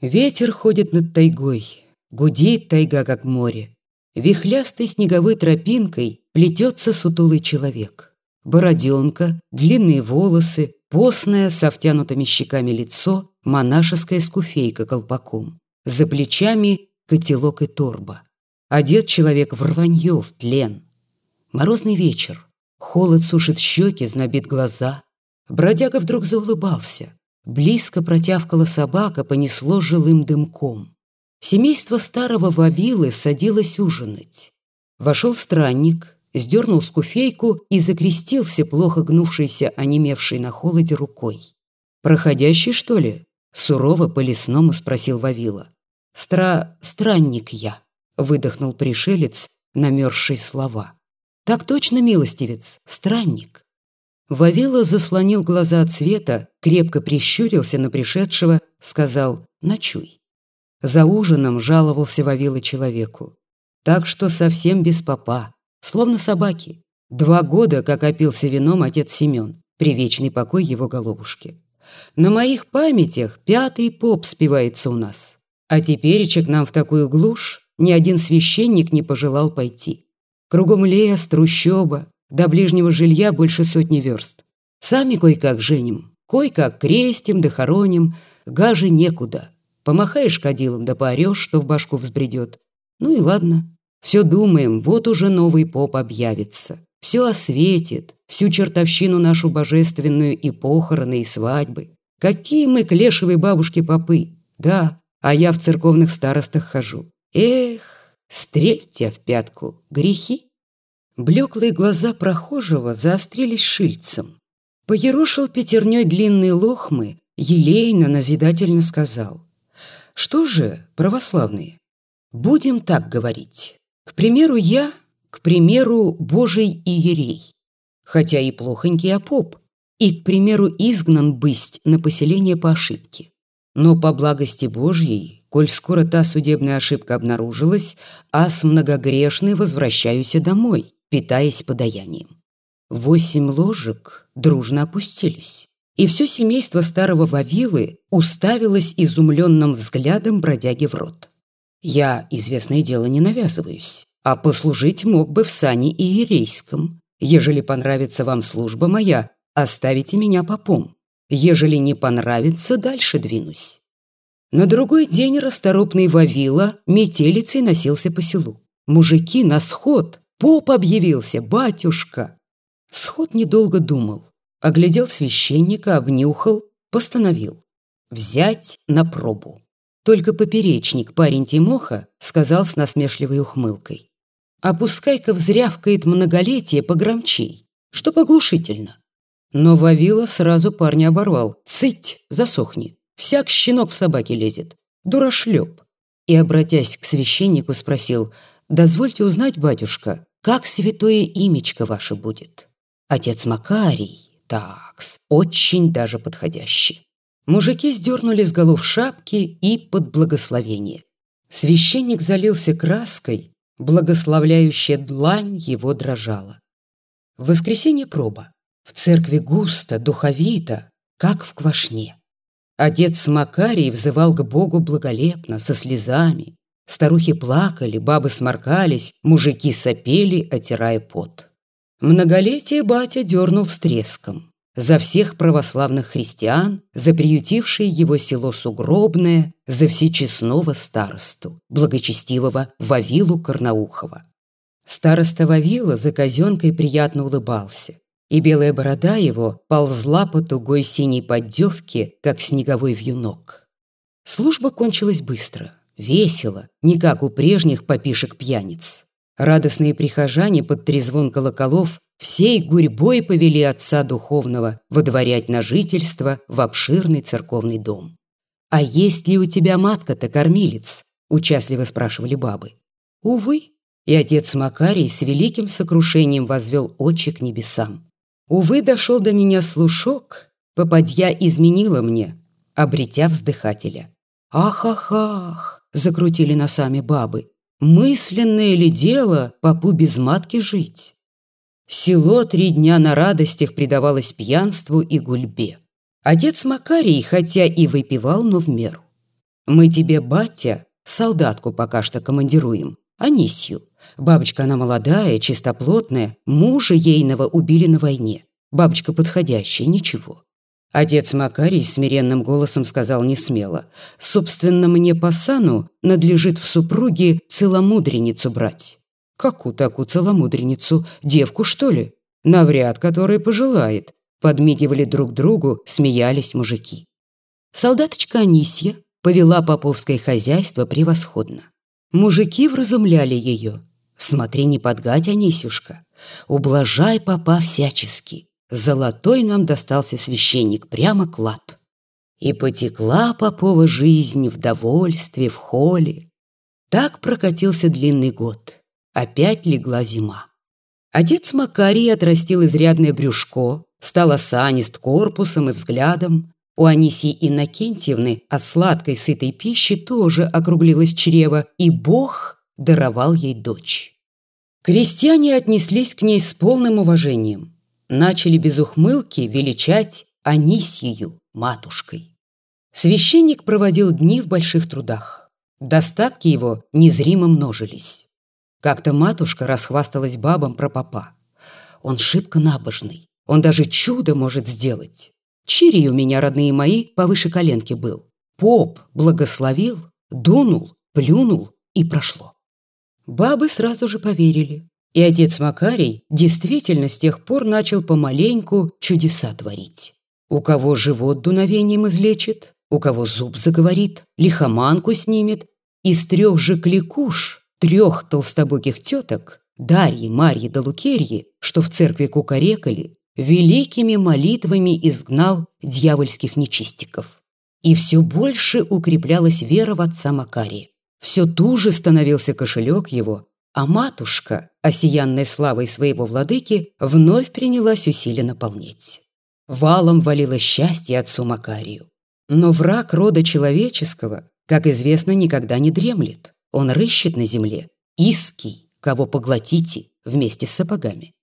Ветер ходит над тайгой, гудит тайга, как море. Вихлястой снеговой тропинкой плетется сутулый человек. Бороденка, длинные волосы, постное со втянутыми щеками лицо, монашеская скуфейка колпаком. За плечами котелок и торба. Одет человек в рванье, в тлен. Морозный вечер. Холод сушит щеки, знобит глаза. Бродяга вдруг заулыбался. Близко протявкала собака, понесло жилым дымком. Семейство старого Вавилы садилось ужинать. Вошел странник, сдернул скуфейку и закрестился, плохо гнувшийся, онемевший на холоде рукой. «Проходящий, что ли?» – сурово по-лесному спросил Вавила. «Стра... странник я», – выдохнул пришелец, намерзший слова. «Так точно, милостивец, странник». Вавила заслонил глаза от света, крепко прищурился на пришедшего, сказал «ночуй». За ужином жаловался Вавила человеку. Так что совсем без попа, словно собаки. Два года, как опился вином отец Семен, привечный покой его головушки. На моих памятях пятый поп спивается у нас. А теперечек нам в такую глушь ни один священник не пожелал пойти. Кругом лес, трущоба, до ближнего жилья больше сотни верст. Сами кое-как женим, кое-как крестим да хороним, гаже некуда. Помахаешь кадилом да поорешь, что в башку взбредет. Ну и ладно. Все думаем, вот уже новый поп объявится. Все осветит, всю чертовщину нашу божественную и похороны, и свадьбы. Какие мы к лешевой бабушке попы. Да, а я в церковных старостах хожу. Эх, стрельте в пятку, грехи. Блеклые глаза прохожего заострились шильцем. Поерошил пятерней длинные лохмы, елейно, назидательно сказал. Что же, православные, будем так говорить. К примеру, я, к примеру, Божий иерей, хотя и плохонький опоп, и, к примеру, изгнан бысть на поселение по ошибке. Но по благости Божьей, коль скоро та судебная ошибка обнаружилась, а с многогрешной возвращаюсь домой, питаясь подаянием. Восемь ложек дружно опустились, и все семейство старого Вавилы уставилось изумленным взглядом бродяги в рот. Я, известное дело, не навязываюсь, а послужить мог бы в сане иерейском. Ежели понравится вам служба моя, оставите меня попом. Ежели не понравится, дальше двинусь. На другой день расторопный Вавила метелицей носился по селу. Мужики на сход, Поп объявился, батюшка. Сход недолго думал. Оглядел священника, обнюхал, постановил. Взять на пробу. Только поперечник парень Тимоха сказал с насмешливой ухмылкой. А пускай-ка взрявкает многолетие погромчей, что поглушительно. Но Вавила сразу парня оборвал. «Цыть, засохни. Всяк щенок в собаке лезет. Дурашлеп». И, обратясь к священнику, спросил, «Дозвольте узнать, батюшка, как святое имечко ваше будет. Отец Макарий, такс, очень даже подходящий. Мужики сдернули с голов шапки и под благословение. Священник залился краской, благословляющая длань его дрожала. В воскресенье проба. В церкви густо, духовито, как в квашне. Отец Макарий взывал к Богу благолепно, со слезами, Старухи плакали, бабы сморкались, мужики сопели, отирая пот. Многолетие батя дернул с треском. За всех православных христиан, за приютившее его село Сугробное, за всечестного старосту, благочестивого Вавилу Карнаухова. Староста Вавила за казенкой приятно улыбался, и белая борода его ползла по тугой синей поддевке, как снеговой вьюнок. Служба кончилась быстро. Весело, не как у прежних попишек-пьяниц. Радостные прихожане под трезвон колоколов всей гурьбой повели отца духовного водворять на жительство в обширный церковный дом. «А есть ли у тебя матка-то, кормилец?» – участливо спрашивали бабы. «Увы». И отец Макарий с великим сокрушением возвел очи к небесам. «Увы, дошел до меня слушок, попадья изменила мне, обретя вздыхателя. Ах-ах-ах!» Закрутили носами бабы. Мысленное ли дело попу без матки жить? Село три дня на радостях предавалось пьянству и гульбе. Отец Макарий, хотя и выпивал, но в меру. Мы тебе, батя, солдатку пока что командируем, Анисью. Бабочка она молодая, чистоплотная, мужа ейного убили на войне. Бабочка подходящая, ничего. Отец Макарий смиренным голосом сказал несмело. «Собственно, мне по сану надлежит в супруге целомудреницу брать». «Какую такую целомудреницу? Девку, что ли?» «Навряд, которая пожелает». Подмигивали друг другу, смеялись мужики. Солдаточка Анисья повела поповское хозяйство превосходно. Мужики вразумляли ее. «Смотри, не подгадь, Анисюшка, ублажай попа всячески. Золотой нам достался священник, прямо клад». И потекла попова жизнь в довольстве, в холе. Так прокатился длинный год. Опять легла зима. Отец Макарий отрастил изрядное брюшко, стал осанист корпусом и взглядом, у Анисии Иннокентьевны от сладкой сытой пищи тоже округлилось чрево, и Бог даровал ей дочь. Крестьяне отнеслись к ней с полным уважением. Начали без ухмылки величать Анисию матушкой. Священник проводил дни в больших трудах. Достатки его незримо множились. Как-то матушка расхвасталась бабам про папа. Он шибко набожный, он даже чудо может сделать. Чирий у меня, родные мои, повыше коленки был. Поп благословил, дунул, плюнул и прошло. Бабы сразу же поверили. И отец Макарий действительно с тех пор начал помаленьку чудеса творить. У кого живот дуновением излечит, у кого зуб заговорит, лихоманку снимет. Из трех же кликуш, трех толстобоких теток, Дарьи, Марьи да Лукерьи, что в церкви кукарекали, великими молитвами изгнал дьявольских нечистиков. И все больше укреплялась вера в отца Макария. Все туже становился кошелек его, а матушка, осиянной славой своего владыки, вновь принялась усиленно полнеть. Валом валило счастье отцу Макарию. Но враг рода человеческого, как известно, никогда не дремлет. Он рыщет на земле, иский, кого поглотите вместе с сапогами.